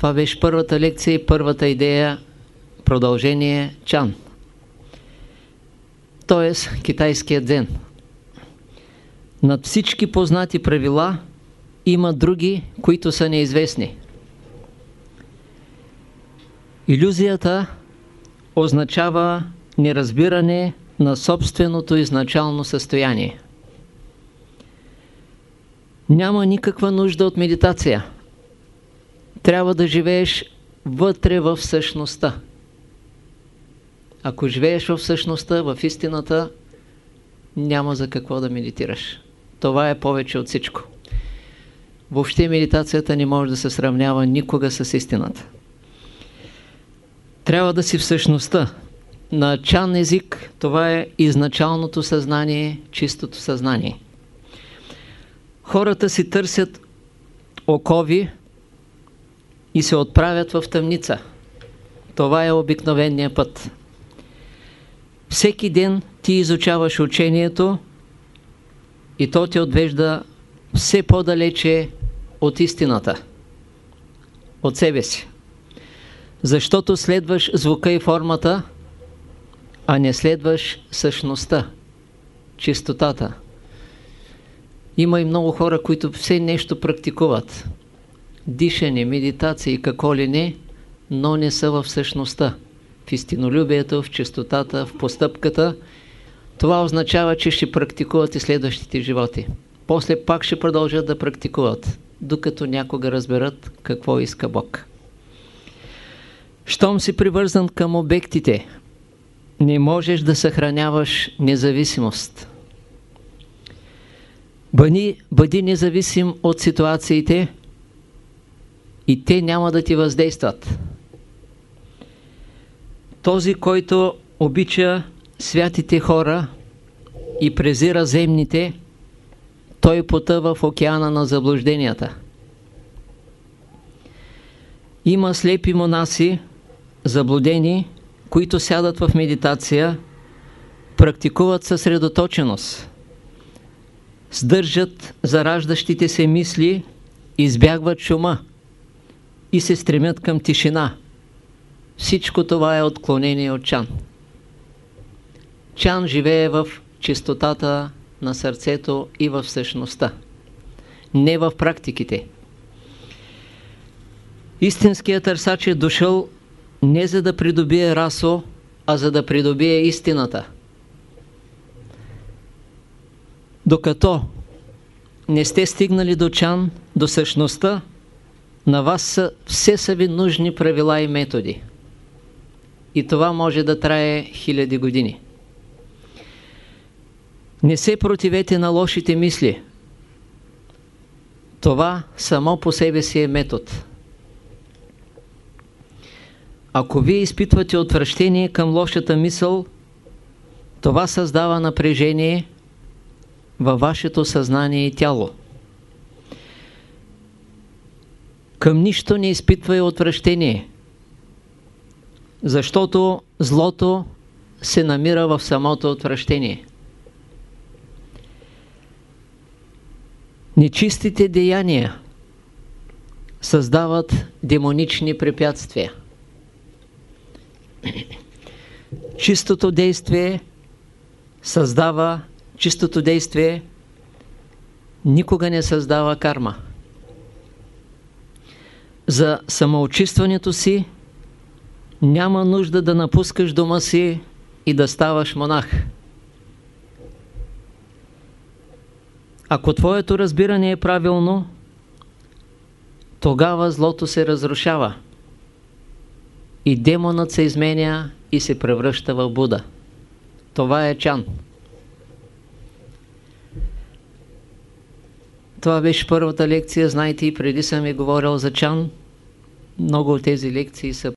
Това беше първата лекция и първата идея, продължение Чан. Тоест китайският дзен. Над всички познати правила има други, които са неизвестни. Иллюзията означава неразбиране на собственото изначално състояние. Няма никаква нужда от медитация. Трябва да живееш вътре в същността. Ако живееш в същността, в истината, няма за какво да медитираш. Това е повече от всичко. Въобще медитацията не може да се сравнява никога с истината. Трябва да си в същността. На чан език това е изначалното съзнание, чистото съзнание. Хората си търсят окови и се отправят в тъмница. Това е обикновения път. Всеки ден ти изучаваш учението и то те отвежда все по-далече от истината, от себе си. Защото следваш звука и формата, а не следваш същността, чистотата. Има и много хора, които все нещо практикуват. Дишане, медитация и какво ли не, но не са в същността. В истинолюбието, в чистотата, в постъпката. Това означава, че ще практикуват и следващите животи. После пак ще продължат да практикуват, докато някога разберат какво иска Бог. Щом си привързан към обектите, не можеш да съхраняваш независимост. Бъди, бъди независим от ситуациите и те няма да ти въздействат. Този, който обича святите хора и презира земните, той потъва в океана на заблужденията. Има слепи монаси, заблудени, които сядат в медитация, практикуват съсредоточеност, сдържат зараждащите се мисли, избягват шума и се стремят към тишина. Всичко това е отклонение от Чан. Чан живее в чистотата на сърцето и в същността, не в практиките. Истинският търсач е дошъл не за да придобие расо, а за да придобие истината. Докато не сте стигнали до чан, до същността, на вас са, все са ви нужни правила и методи. И това може да трае хиляди години. Не се противете на лошите мисли. Това само по себе си е метод. Ако вие изпитвате отвращение към лошата мисъл, това създава напрежение във вашето съзнание и тяло. Към нищо не изпитвай отвращение, защото злото се намира в самото отвращение. Нечистите деяния създават демонични препятствия. Чистото действие създава, чистото действие никога не създава карма. За самоочистването си няма нужда да напускаш дома си и да ставаш монах. Ако твоето разбиране е правилно, тогава злото се разрушава и демонът се изменя и се превръща в Буда. Това е Чан. Това беше първата лекция. Знаете, и преди съм ви говорил за Чан. Много от тези лекции са